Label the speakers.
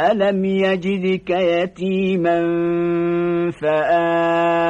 Speaker 1: ألم يجدك يتيما فَآلَ